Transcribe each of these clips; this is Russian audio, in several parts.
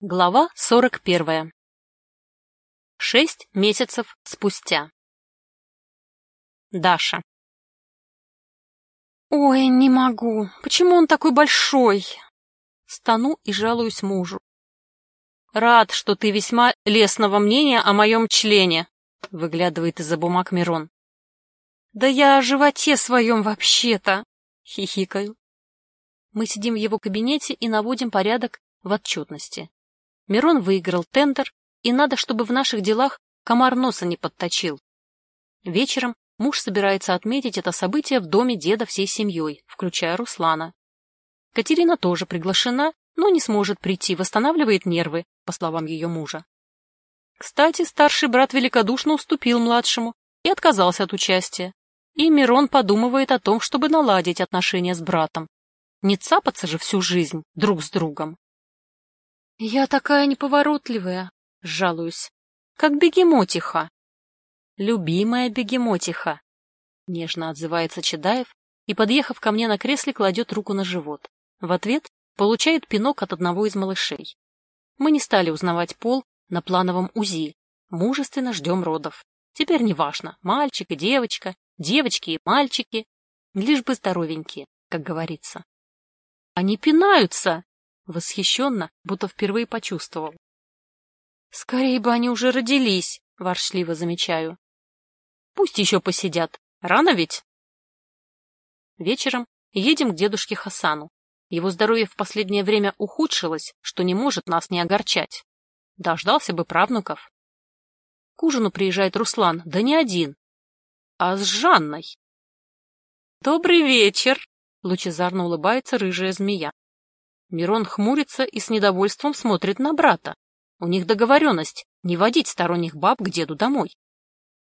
Глава 41. Шесть месяцев спустя. Даша. «Ой, не могу. Почему он такой большой?» Стану и жалуюсь мужу. «Рад, что ты весьма лестного мнения о моем члене», — выглядывает из-за бумаг Мирон. «Да я о животе своем вообще-то», — хихикаю. Мы сидим в его кабинете и наводим порядок в отчетности. Мирон выиграл тендер, и надо, чтобы в наших делах комар носа не подточил. Вечером муж собирается отметить это событие в доме деда всей семьей, включая Руслана. Катерина тоже приглашена, но не сможет прийти, восстанавливает нервы, по словам ее мужа. Кстати, старший брат великодушно уступил младшему и отказался от участия. И Мирон подумывает о том, чтобы наладить отношения с братом. Не цапаться же всю жизнь друг с другом. Я такая неповоротливая, жалуюсь, как бегемотиха. Любимая бегемотиха, нежно отзывается Чедаев и, подъехав ко мне на кресле, кладет руку на живот. В ответ получает пинок от одного из малышей. Мы не стали узнавать пол на плановом УЗИ. Мужественно ждем родов. Теперь неважно, мальчик и девочка, девочки и мальчики, лишь бы здоровенькие, как говорится. Они пинаются, Восхищенно, будто впервые почувствовал. «Скорее бы они уже родились», — воршливо замечаю. «Пусть еще посидят. Рано ведь?» Вечером едем к дедушке Хасану. Его здоровье в последнее время ухудшилось, что не может нас не огорчать. Дождался бы правнуков. К ужину приезжает Руслан, да не один, а с Жанной. «Добрый вечер!» — лучезарно улыбается рыжая змея. Мирон хмурится и с недовольством смотрит на брата. У них договоренность не водить сторонних баб к деду домой.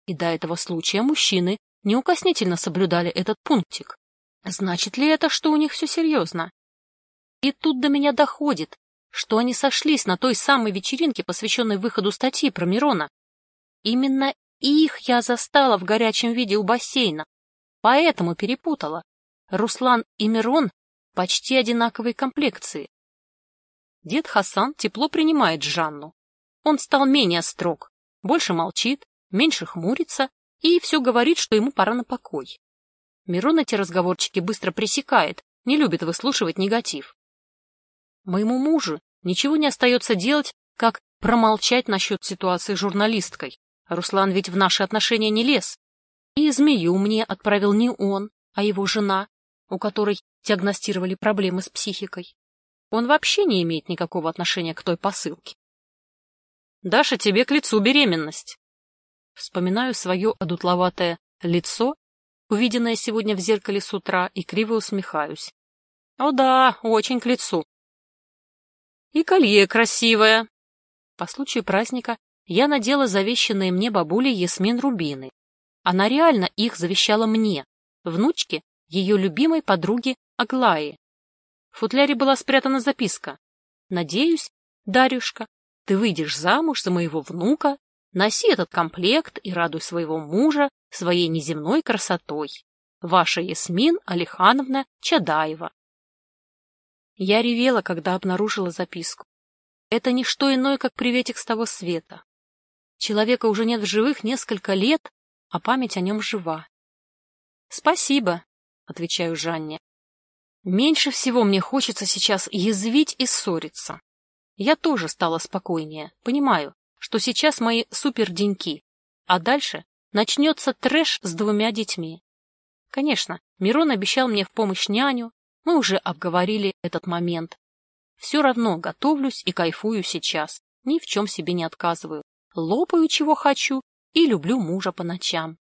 И до этого случая мужчины неукоснительно соблюдали этот пунктик. Значит ли это, что у них все серьезно? И тут до меня доходит, что они сошлись на той самой вечеринке, посвященной выходу статьи про Мирона. Именно их я застала в горячем виде у бассейна, поэтому перепутала. Руслан и Мирон почти одинаковой комплекции. Дед Хасан тепло принимает Жанну. Он стал менее строг, больше молчит, меньше хмурится и все говорит, что ему пора на покой. Мирон эти разговорчики быстро пресекает, не любит выслушивать негатив. Моему мужу ничего не остается делать, как промолчать насчет ситуации с журналисткой. Руслан ведь в наши отношения не лез. И змею мне отправил не он, а его жена, у которой диагностировали проблемы с психикой. Он вообще не имеет никакого отношения к той посылке. Даша, тебе к лицу беременность. Вспоминаю свое одутловатое лицо, увиденное сегодня в зеркале с утра, и криво усмехаюсь. О да, очень к лицу. И колье красивое. По случаю праздника я надела завещанные мне бабулей Ясмин рубины. Она реально их завещала мне, внучке ее любимой подруги Аглаи. В футляре была спрятана записка. «Надеюсь, Дарюшка, ты выйдешь замуж за моего внука, носи этот комплект и радуй своего мужа своей неземной красотой. Ваша Ясмин Алихановна Чадаева». Я ревела, когда обнаружила записку. Это не что иное, как приветик с того света. Человека уже нет в живых несколько лет, а память о нем жива. «Спасибо», — отвечаю Жанне. Меньше всего мне хочется сейчас язвить и ссориться. Я тоже стала спокойнее, понимаю, что сейчас мои суперденьки, а дальше начнется трэш с двумя детьми. Конечно, Мирон обещал мне в помощь няню, мы уже обговорили этот момент. Все равно готовлюсь и кайфую сейчас, ни в чем себе не отказываю, лопаю чего хочу и люблю мужа по ночам.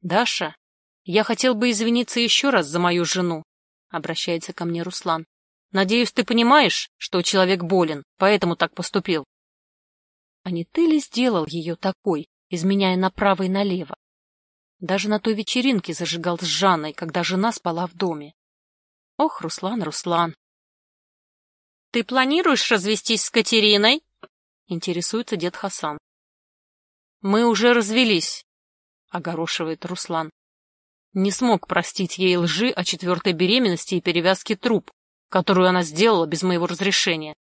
Даша, я хотел бы извиниться еще раз за мою жену, обращается ко мне Руслан. Надеюсь, ты понимаешь, что человек болен, поэтому так поступил. А не ты ли сделал ее такой, изменяя направо и налево? Даже на той вечеринке зажигал с Жанной, когда жена спала в доме. Ох, Руслан, Руслан. Ты планируешь развестись с Катериной? Интересуется дед Хасан. Мы уже развелись, огорошивает Руслан. Не смог простить ей лжи о четвертой беременности и перевязке труб, которую она сделала без моего разрешения.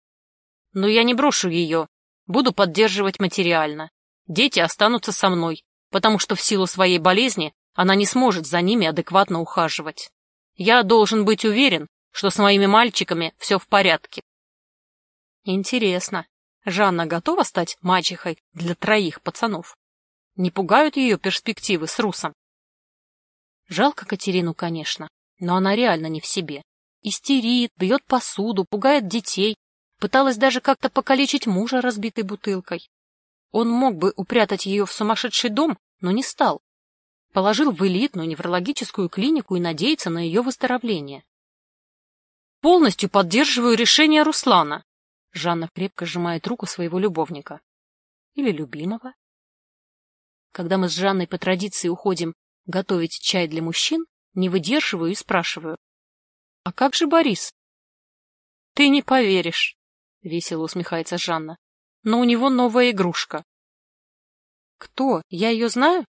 Но я не брошу ее, буду поддерживать материально. Дети останутся со мной, потому что в силу своей болезни она не сможет за ними адекватно ухаживать. Я должен быть уверен, что с моими мальчиками все в порядке. Интересно, Жанна готова стать мачехой для троих пацанов? Не пугают ее перспективы с Русом? Жалко Катерину, конечно, но она реально не в себе. Истерит, бьет посуду, пугает детей, пыталась даже как-то покалечить мужа разбитой бутылкой. Он мог бы упрятать ее в сумасшедший дом, но не стал. Положил в элитную неврологическую клинику и надеется на ее выздоровление. Полностью поддерживаю решение Руслана. Жанна крепко сжимает руку своего любовника. Или любимого. Когда мы с Жанной по традиции уходим готовить чай для мужчин, не выдерживаю и спрашиваю. — А как же Борис? — Ты не поверишь, — весело усмехается Жанна, — но у него новая игрушка. — Кто? Я ее знаю?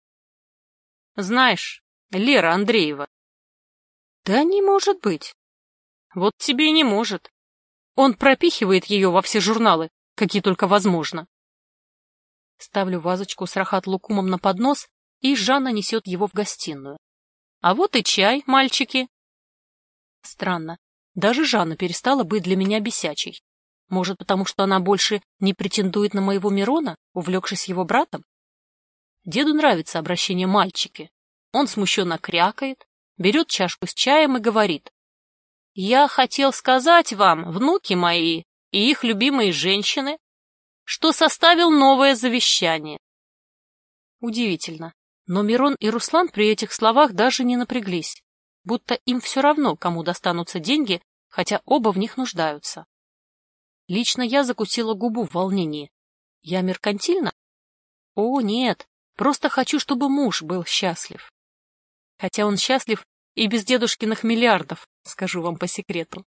— Знаешь, Лера Андреева. — Да не может быть. — Вот тебе и не может. Он пропихивает ее во все журналы, какие только возможно. Ставлю вазочку с рахат-лукумом на поднос, и Жанна несет его в гостиную. А вот и чай, мальчики. Странно. Даже Жанна перестала быть для меня бесячей. Может, потому что она больше не претендует на моего Мирона, увлекшись его братом? Деду нравится обращение «мальчики». Он смущенно крякает, берет чашку с чаем и говорит. Я хотел сказать вам, внуки мои и их любимые женщины, что составил новое завещание. Удивительно, но Мирон и Руслан при этих словах даже не напряглись, будто им все равно, кому достанутся деньги, хотя оба в них нуждаются. Лично я закусила губу в волнении. Я меркантильна? О, нет, просто хочу, чтобы муж был счастлив. Хотя он счастлив и без дедушкиных миллиардов, скажу вам по секрету.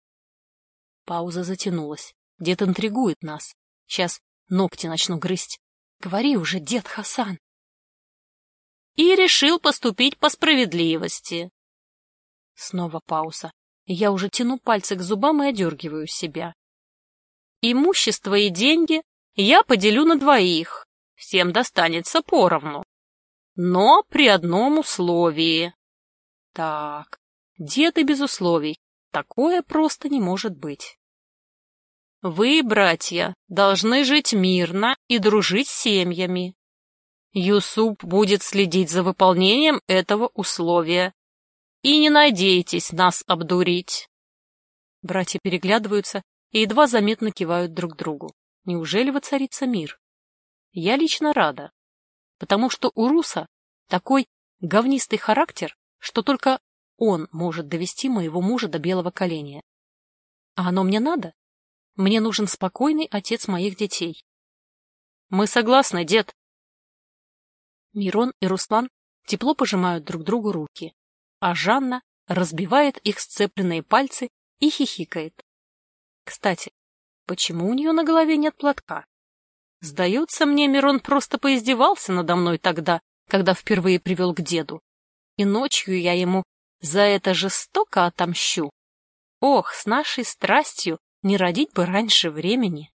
Пауза затянулась. Дед интригует нас. Сейчас ногти начну грызть. Говори уже, дед Хасан. И решил поступить по справедливости. Снова пауза. Я уже тяну пальцы к зубам и одергиваю себя. Имущество и деньги я поделю на двоих. Всем достанется поровну. Но при одном условии. Так, деды без условий. Такое просто не может быть. Вы, братья, должны жить мирно и дружить с семьями. Юсуп будет следить за выполнением этого условия. И не надейтесь нас обдурить. Братья переглядываются и едва заметно кивают друг другу. Неужели воцарится мир? Я лично рада, потому что у Руса такой говнистый характер, что только он может довести моего мужа до белого коленя. А оно мне надо? Мне нужен спокойный отец моих детей. Мы согласны, дед. Мирон и Руслан тепло пожимают друг другу руки, а Жанна разбивает их сцепленные пальцы и хихикает. Кстати, почему у нее на голове нет платка? Сдается мне, Мирон просто поиздевался надо мной тогда, когда впервые привел к деду и ночью я ему за это жестоко отомщу. Ох, с нашей страстью не родить бы раньше времени.